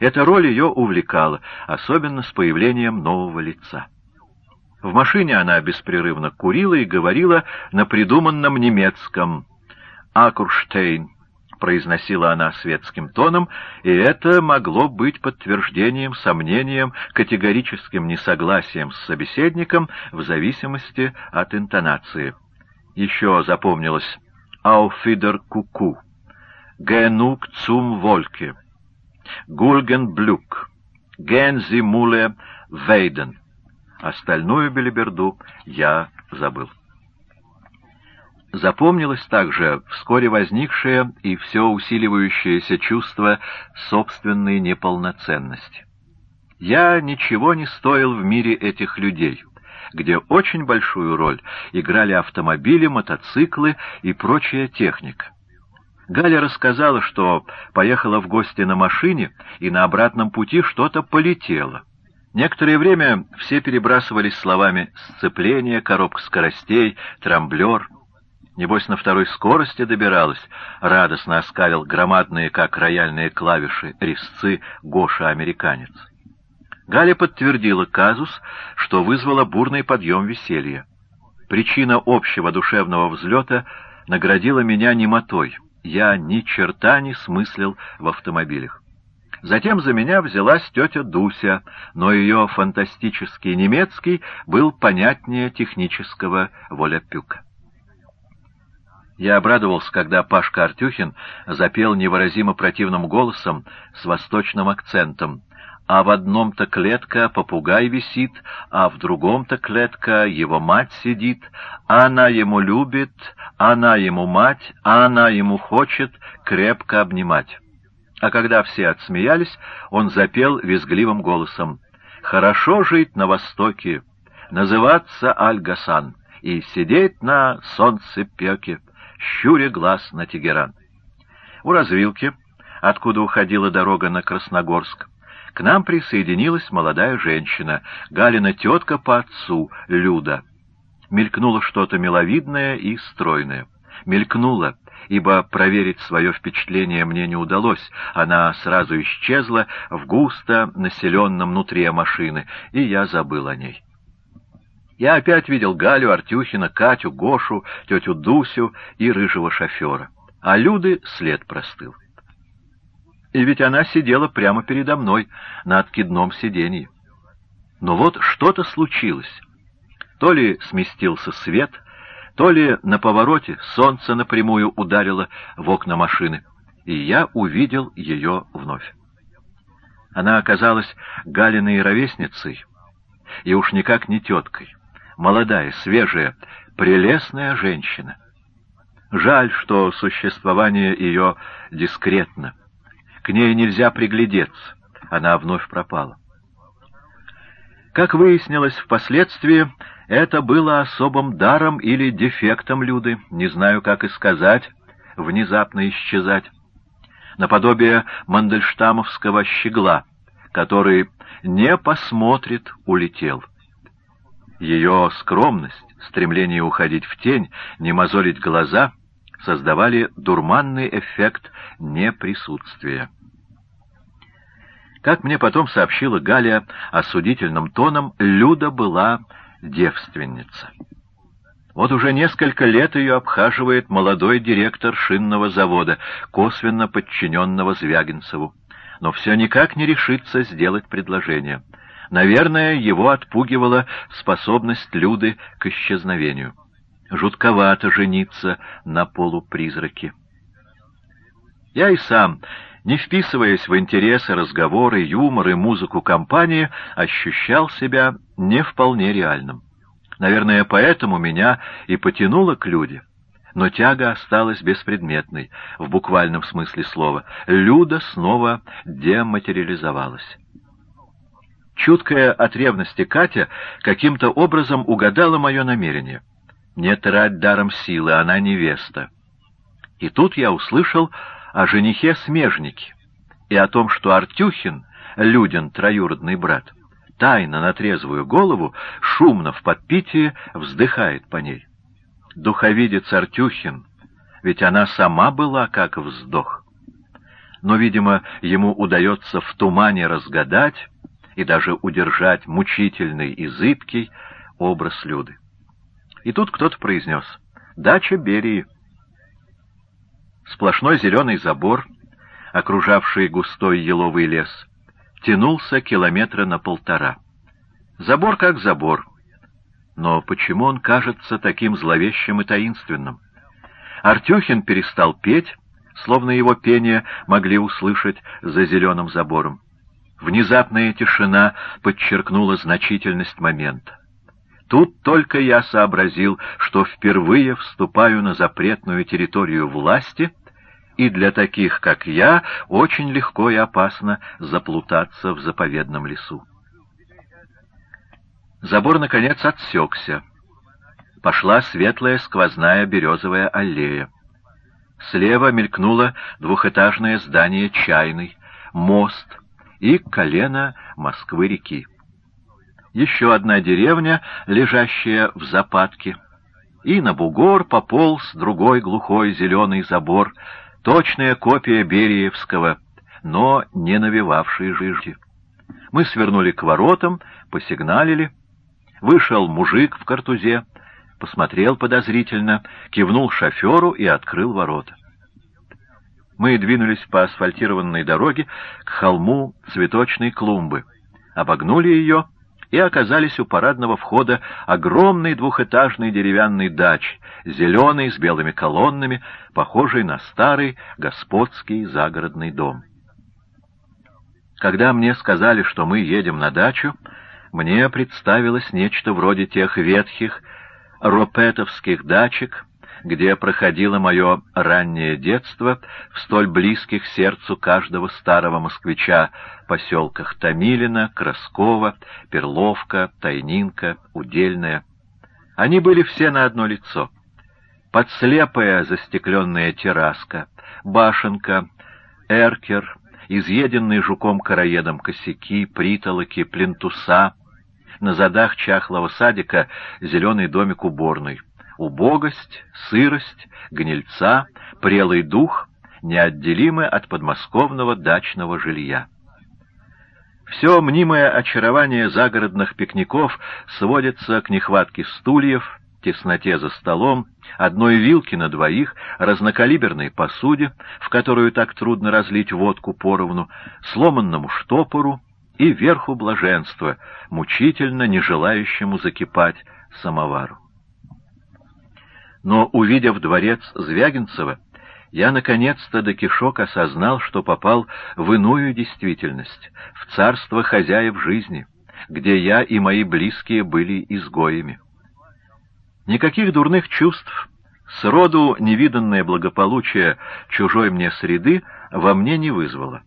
Эта роль ее увлекала, особенно с появлением нового лица. В машине она беспрерывно курила и говорила на придуманном немецком «Акурштейн», произносила она светским тоном, и это могло быть подтверждением, сомнением, категорическим несогласием с собеседником в зависимости от интонации. Еще запомнилось «Ауфидер куку», «Генук цум вольке», «Гульген «Гензи муле вейден». Остальную белиберду я забыл. Запомнилось также вскоре возникшее и все усиливающееся чувство собственной неполноценности. Я ничего не стоил в мире этих людей, где очень большую роль играли автомобили, мотоциклы и прочая техника. Галя рассказала, что поехала в гости на машине, и на обратном пути что-то полетело. Некоторое время все перебрасывались словами «сцепление», «коробка скоростей», «трамблер». Небось, на второй скорости добиралась, радостно оскалил громадные, как рояльные клавиши, резцы Гоша-американец. Галя подтвердила казус, что вызвало бурный подъем веселья. Причина общего душевного взлета наградила меня немотой. Я ни черта не смыслил в автомобилях. Затем за меня взялась тетя Дуся, но ее фантастический немецкий был понятнее технического воляпюка. Я обрадовался, когда Пашка Артюхин запел невыразимо противным голосом с восточным акцентом. А в одном-то клетка попугай висит, а в другом-то клетка его мать сидит. Она ему любит, она ему мать, она ему хочет крепко обнимать. А когда все отсмеялись, он запел визгливым голосом. «Хорошо жить на Востоке, называться Аль-Гасан и сидеть на солнцепеке» щуря глаз на Тегеран. У развилки, откуда уходила дорога на Красногорск, к нам присоединилась молодая женщина, Галина тетка по отцу, Люда. Мелькнуло что-то миловидное и стройное. Мелькнуло, ибо проверить свое впечатление мне не удалось. Она сразу исчезла в густо населенном внутри машины, и я забыл о ней. Я опять видел Галю, Артюхина, Катю, Гошу, тетю Дусю и рыжего шофера. А Люды след простыл. И ведь она сидела прямо передо мной на откидном сиденье. Но вот что-то случилось. То ли сместился свет, то ли на повороте солнце напрямую ударило в окна машины, и я увидел ее вновь. Она оказалась Галиной ровесницей, и уж никак не теткой молодая, свежая, прелестная женщина. Жаль, что существование ее дискретно. К ней нельзя приглядеться, она вновь пропала. Как выяснилось впоследствии, это было особым даром или дефектом Люды, не знаю, как и сказать, внезапно исчезать, наподобие мандельштамовского щегла, который не посмотрит, улетел. Ее скромность, стремление уходить в тень, не мозолить глаза создавали дурманный эффект неприсутствия. Как мне потом сообщила Галя осудительным тоном, Люда была девственница. Вот уже несколько лет ее обхаживает молодой директор шинного завода, косвенно подчиненного Звягинцеву. Но все никак не решится сделать предложение. Наверное, его отпугивала способность Люды к исчезновению. Жутковато жениться на полупризраке. Я и сам, не вписываясь в интересы, разговоры, юмор и музыку компании, ощущал себя не вполне реальным. Наверное, поэтому меня и потянуло к Люде. Но тяга осталась беспредметной, в буквальном смысле слова. Люда снова дематериализовалась. Чуткая от ревности Катя каким-то образом угадала мое намерение. Не трать даром силы, она невеста. И тут я услышал о женихе-смежнике и о том, что Артюхин, Людин троюродный брат, тайно на трезвую голову, шумно в подпитии вздыхает по ней. Духовидец Артюхин, ведь она сама была как вздох. Но, видимо, ему удается в тумане разгадать и даже удержать мучительный и зыбкий образ Люды. И тут кто-то произнес «Дача Берии». Сплошной зеленый забор, окружавший густой еловый лес, тянулся километра на полтора. Забор как забор. Но почему он кажется таким зловещим и таинственным? Артюхин перестал петь, словно его пение могли услышать за зеленым забором. Внезапная тишина подчеркнула значительность момента. Тут только я сообразил, что впервые вступаю на запретную территорию власти — и для таких, как я, очень легко и опасно заплутаться в заповедном лесу. Забор, наконец, отсекся. Пошла светлая сквозная березовая аллея. Слева мелькнуло двухэтажное здание чайный, мост и колено Москвы-реки. Еще одна деревня, лежащая в западке, и на бугор пополз другой глухой зеленый забор — Точная копия Бериевского, но не навевавший жижи. Мы свернули к воротам, посигналили. Вышел мужик в картузе, посмотрел подозрительно, кивнул шоферу и открыл ворота. Мы двинулись по асфальтированной дороге к холму цветочной клумбы, обогнули ее и оказались у парадного входа огромной двухэтажной деревянной дачи, зеленой, с белыми колоннами, похожей на старый господский загородный дом. Когда мне сказали, что мы едем на дачу, мне представилось нечто вроде тех ветхих ропетовских дачек, где проходило мое раннее детство в столь близких сердцу каждого старого москвича поселках Томилина, Краскова, Перловка, Тайнинка, Удельная. Они были все на одно лицо. Подслепая застекленная терраска, башенка, эркер, изъеденные жуком-караедом косяки, притолоки, плинтуса, на задах чахлого садика зеленый домик уборный убогость, сырость, гнильца, прелый дух, неотделимы от подмосковного дачного жилья. Все мнимое очарование загородных пикников сводится к нехватке стульев, тесноте за столом, одной вилки на двоих, разнокалиберной посуде, в которую так трудно разлить водку поровну, сломанному штопору и верху блаженства, мучительно не желающему закипать самовару. Но, увидев дворец Звягинцева, я наконец-то до кишок осознал, что попал в иную действительность, в царство хозяев жизни, где я и мои близкие были изгоями. Никаких дурных чувств, сроду невиданное благополучие чужой мне среды во мне не вызвало.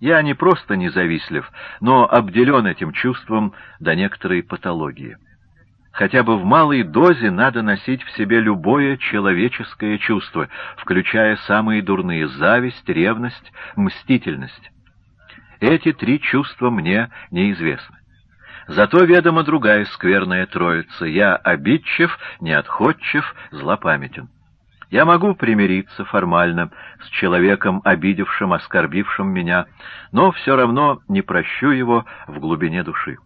Я не просто независлив, но обделен этим чувством до некоторой патологии. Хотя бы в малой дозе надо носить в себе любое человеческое чувство, включая самые дурные — зависть, ревность, мстительность. Эти три чувства мне неизвестны. Зато ведома другая скверная троица. Я обидчив, неотходчив, злопамятен. Я могу примириться формально с человеком, обидевшим, оскорбившим меня, но все равно не прощу его в глубине души.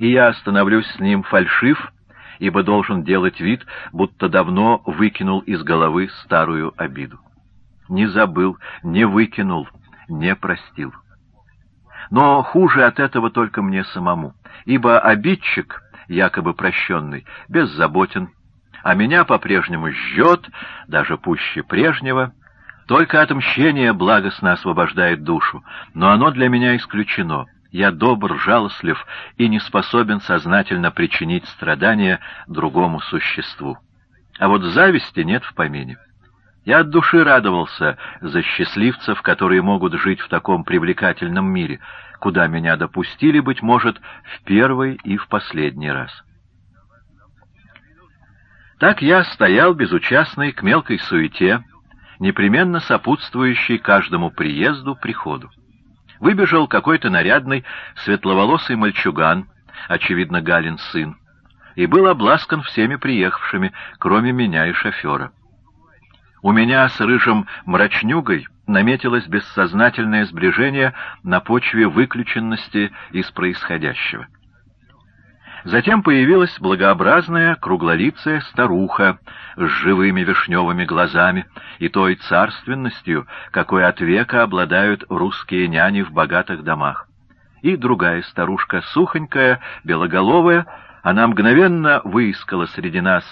И я становлюсь с ним фальшив, ибо должен делать вид, будто давно выкинул из головы старую обиду. Не забыл, не выкинул, не простил. Но хуже от этого только мне самому, ибо обидчик, якобы прощенный, беззаботен, а меня по-прежнему жжет, даже пуще прежнего. Только отмщение благостно освобождает душу, но оно для меня исключено. Я добр, жалостлив и не способен сознательно причинить страдания другому существу. А вот зависти нет в помине. Я от души радовался за счастливцев, которые могут жить в таком привлекательном мире, куда меня допустили, быть может, в первый и в последний раз. Так я стоял безучастный к мелкой суете, непременно сопутствующей каждому приезду, приходу. Выбежал какой-то нарядный, светловолосый мальчуган, очевидно, Галин сын, и был обласкан всеми приехавшими, кроме меня и шофера. У меня с рыжим мрачнюгой наметилось бессознательное сближение на почве выключенности из происходящего. Затем появилась благообразная круглолицая старуха с живыми вишневыми глазами и той царственностью, какой от века обладают русские няни в богатых домах. И другая старушка, сухонькая, белоголовая, она мгновенно выискала среди нас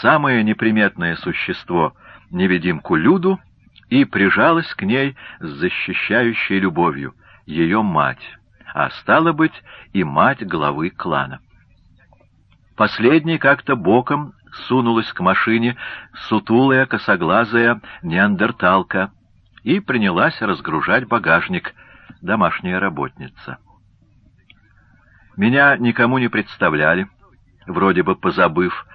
самое неприметное существо — невидимку Люду, и прижалась к ней с защищающей любовью, ее мать, а стало быть и мать главы клана. Последней как-то боком сунулась к машине сутулая косоглазая неандерталка и принялась разгружать багажник, домашняя работница. Меня никому не представляли, вроде бы позабыв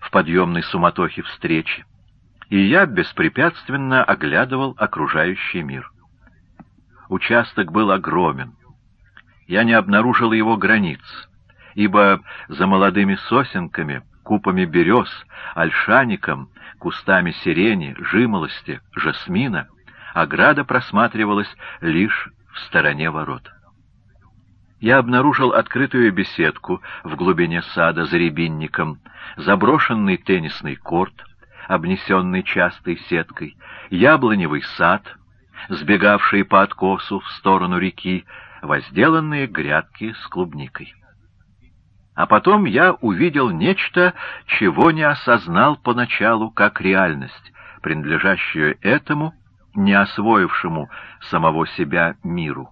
в подъемной суматохе встречи, и я беспрепятственно оглядывал окружающий мир. Участок был огромен. Я не обнаружил его границ — ибо за молодыми сосенками, купами берез, ольшаником, кустами сирени, жимолости, жасмина ограда просматривалась лишь в стороне ворот. Я обнаружил открытую беседку в глубине сада за рябинником, заброшенный теннисный корт, обнесенный частой сеткой, яблоневый сад, сбегавший по откосу в сторону реки, возделанные грядки с клубникой. А потом я увидел нечто, чего не осознал поначалу как реальность, принадлежащую этому, не освоившему самого себя миру.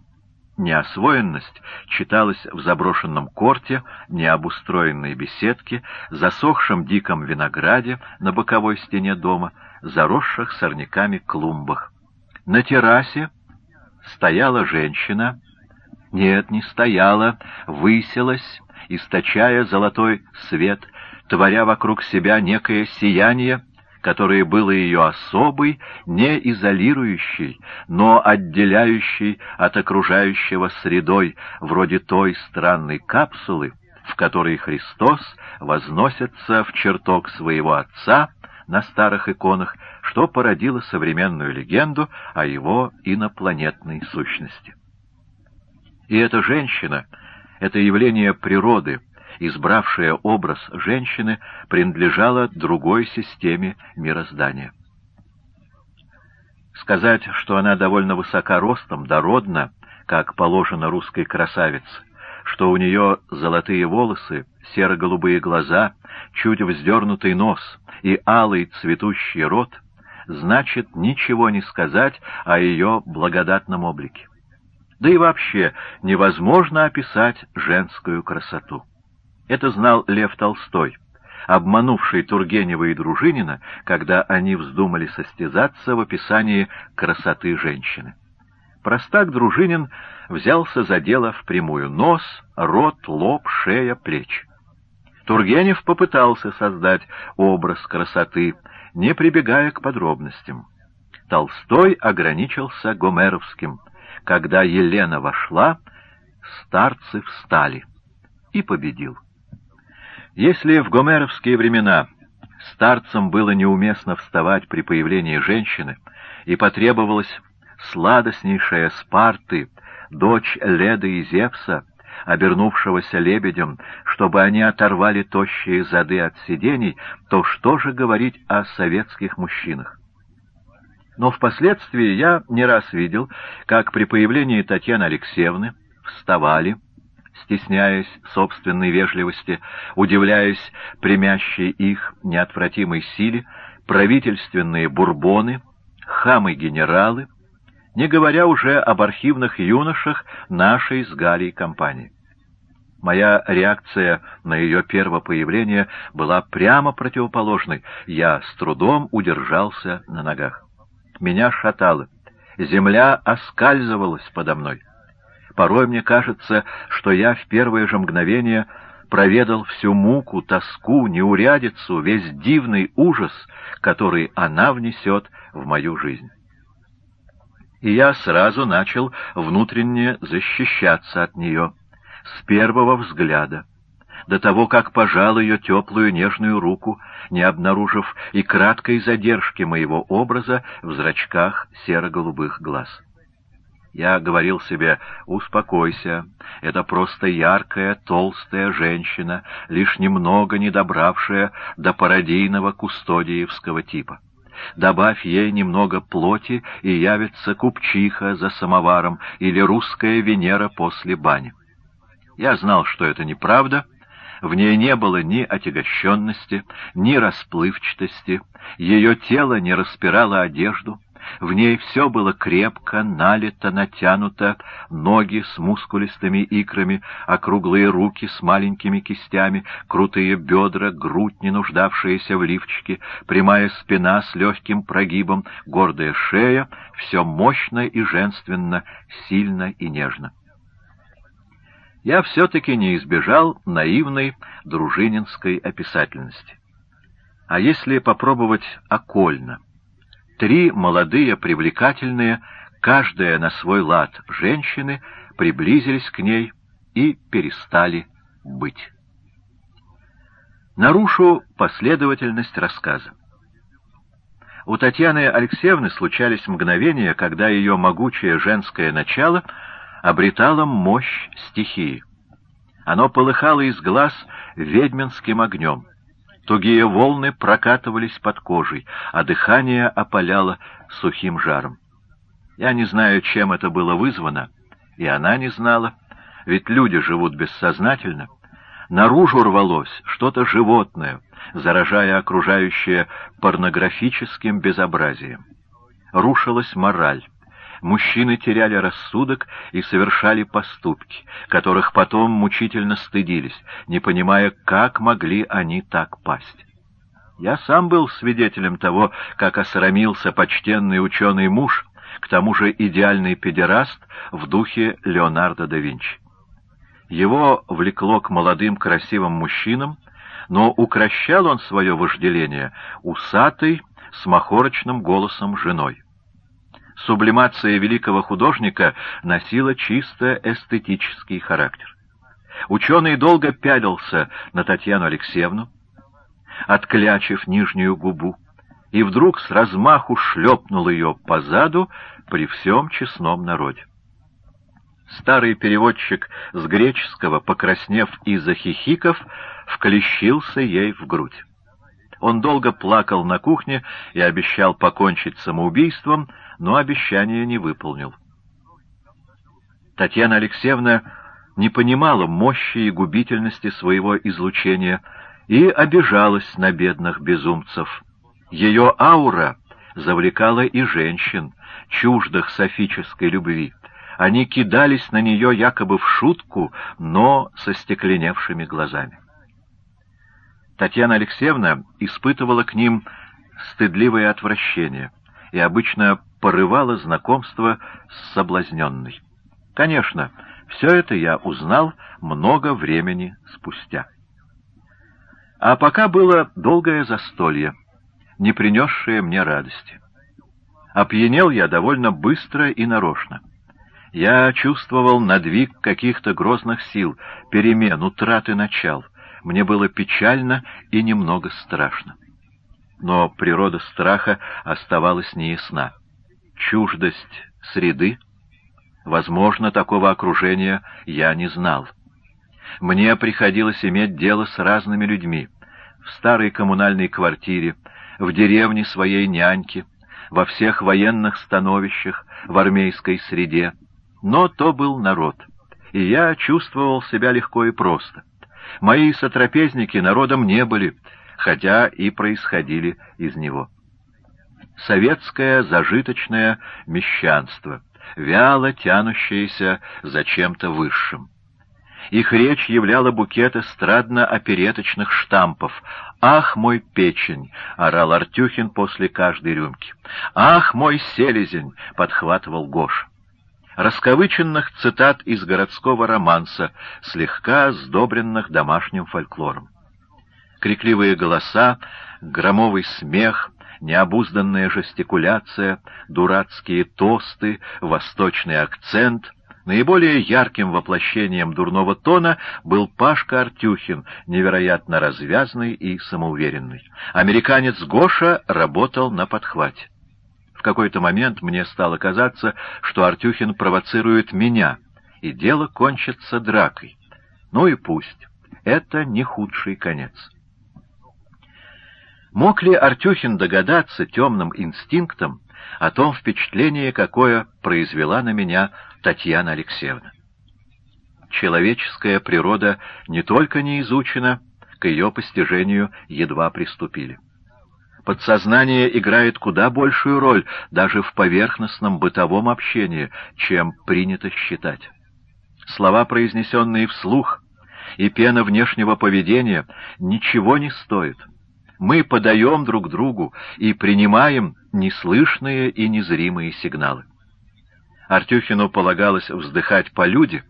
Неосвоенность читалась в заброшенном корте, необустроенной беседке, засохшем диком винограде на боковой стене дома, заросших сорняками клумбах. На террасе стояла женщина. Нет, не стояла, высилась, источая золотой свет, творя вокруг себя некое сияние, которое было ее особой, не изолирующей, но отделяющей от окружающего средой, вроде той странной капсулы, в которой Христос возносится в чертог своего Отца на старых иконах, что породило современную легенду о его инопланетной сущности. И эта женщина — это явление природы, избравшее образ женщины, принадлежало другой системе мироздания. Сказать, что она довольно высока ростом, дородна, как положено русской красавице, что у нее золотые волосы, серо-голубые глаза, чуть вздернутый нос и алый цветущий рот, значит ничего не сказать о ее благодатном облике. Да и вообще невозможно описать женскую красоту. Это знал Лев Толстой, обманувший Тургенева и Дружинина, когда они вздумали состязаться в описании красоты женщины. Простак Дружинин взялся за дело впрямую нос, рот, лоб, шея, плечи. Тургенев попытался создать образ красоты, не прибегая к подробностям. Толстой ограничился гомеровским когда Елена вошла, старцы встали и победил. Если в гомеровские времена Старцам было неуместно вставать при появлении женщины, и потребовалась сладостнейшая Спарты, дочь Леды и Зевса, обернувшегося лебедем, чтобы они оторвали тощие зады от сидений, то что же говорить о советских мужчинах? Но впоследствии я не раз видел, как при появлении Татьяны Алексеевны вставали, стесняясь собственной вежливости, удивляясь примящей их неотвратимой силе, правительственные бурбоны, хамы-генералы, не говоря уже об архивных юношах нашей с Галей компании. Моя реакция на ее первое появление была прямо противоположной. Я с трудом удержался на ногах. Меня шатало. Земля оскальзывалась подо мной. Порой мне кажется, что я в первое же мгновение проведал всю муку, тоску, неурядицу, весь дивный ужас, который она внесет в мою жизнь и я сразу начал внутренне защищаться от нее, с первого взгляда, до того, как пожал ее теплую нежную руку, не обнаружив и краткой задержки моего образа в зрачках серо-голубых глаз. Я говорил себе, успокойся, это просто яркая, толстая женщина, лишь немного не добравшая до пародийного кустодиевского типа. Добавь ей немного плоти, и явится купчиха за самоваром или русская Венера после бани. Я знал, что это неправда, в ней не было ни отягощенности, ни расплывчатости, ее тело не распирало одежду, в ней все было крепко, налито, натянуто, ноги с мускулистыми икрами, округлые руки с маленькими кистями, крутые бедра, грудь, не нуждавшаяся в лифчике, прямая спина с легким прогибом, гордая шея, все мощно и женственно, сильно и нежно. Я все-таки не избежал наивной дружининской описательности. А если попробовать окольно — Три молодые, привлекательные, каждая на свой лад женщины, приблизились к ней и перестали быть. Нарушу последовательность рассказа. У Татьяны Алексеевны случались мгновения, когда ее могучее женское начало обретало мощь стихии. Оно полыхало из глаз ведьминским огнем. Тугие волны прокатывались под кожей, а дыхание опаляло сухим жаром. Я не знаю, чем это было вызвано, и она не знала, ведь люди живут бессознательно. Наружу рвалось что-то животное, заражая окружающее порнографическим безобразием. Рушилась мораль мужчины теряли рассудок и совершали поступки, которых потом мучительно стыдились, не понимая, как могли они так пасть. Я сам был свидетелем того, как осрамился почтенный ученый муж, к тому же идеальный педераст в духе Леонардо да Винчи. Его влекло к молодым красивым мужчинам, но укращал он свое вожделение усатой, с махорочным голосом женой сублимация великого художника носила чисто эстетический характер. Ученый долго пялился на Татьяну Алексеевну, отклячив нижнюю губу, и вдруг с размаху шлепнул ее по заду при всем честном народе. Старый переводчик с греческого, покраснев и захихиков, вклещился ей в грудь. Он долго плакал на кухне и обещал покончить самоубийством, но обещание не выполнил. Татьяна Алексеевна не понимала мощи и губительности своего излучения и обижалась на бедных безумцев. Ее аура завлекала и женщин, чуждых софической любви. Они кидались на нее якобы в шутку, но со стекленевшими глазами. Татьяна Алексеевна испытывала к ним стыдливое отвращение и обычно порывала знакомство с соблазненной. Конечно, все это я узнал много времени спустя. А пока было долгое застолье, не принесшее мне радости. Опьянел я довольно быстро и нарочно. Я чувствовал надвиг каких-то грозных сил, перемен, утраты начал. Мне было печально и немного страшно. но природа страха оставалась неясна. Чуждость среды, возможно, такого окружения я не знал. Мне приходилось иметь дело с разными людьми. В старой коммунальной квартире, в деревне своей няньки, во всех военных становищах, в армейской среде. Но то был народ, и я чувствовал себя легко и просто. Мои сотрапезники народом не были, хотя и происходили из него. Советское зажиточное мещанство, вяло тянущееся за чем-то высшим. Их речь являла букет эстрадно-опереточных штампов. «Ах, мой печень!» — орал Артюхин после каждой рюмки. «Ах, мой селезень!» — подхватывал Гош. Расковыченных цитат из городского романса, слегка сдобренных домашним фольклором. Крикливые голоса, громовый смех, необузданная жестикуляция, дурацкие тосты, восточный акцент — Наиболее ярким воплощением дурного тона был Пашка Артюхин, невероятно развязный и самоуверенный. Американец Гоша работал на подхвате. В какой-то момент мне стало казаться, что Артюхин провоцирует меня, и дело кончится дракой. Ну и пусть. Это не худший конец. Мог ли Артюхин догадаться темным инстинктом о том впечатлении, какое произвела на меня Татьяна Алексеевна. Человеческая природа не только не изучена, к ее постижению едва приступили. Подсознание играет куда большую роль даже в поверхностном бытовом общении, чем принято считать. Слова, произнесенные вслух, и пена внешнего поведения ничего не стоят. Мы подаем друг другу и принимаем неслышные и незримые сигналы. Артюхину полагалось вздыхать по люди,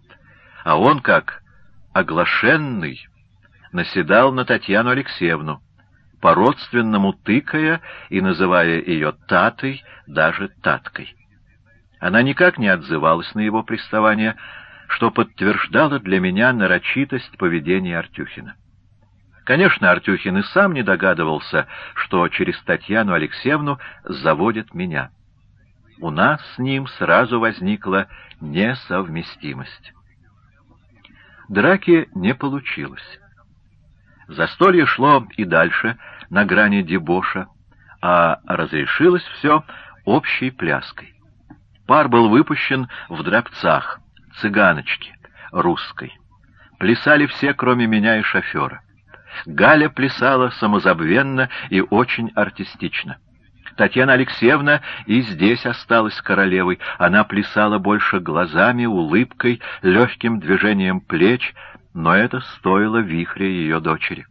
а он, как оглашенный, наседал на Татьяну Алексеевну, по-родственному тыкая и называя ее Татой, даже Таткой. Она никак не отзывалась на его приставание, что подтверждало для меня нарочитость поведения Артюхина. Конечно, Артюхин и сам не догадывался, что через Татьяну Алексеевну заводит меня у нас с ним сразу возникла несовместимость. Драки не получилось. Застолье шло и дальше, на грани дебоша, а разрешилось все общей пляской. Пар был выпущен в драбцах, цыганочки, русской. Плясали все, кроме меня и шофера. Галя плясала самозабвенно и очень артистично. Татьяна Алексеевна и здесь осталась королевой. Она плясала больше глазами, улыбкой, легким движением плеч, но это стоило вихре ее дочери.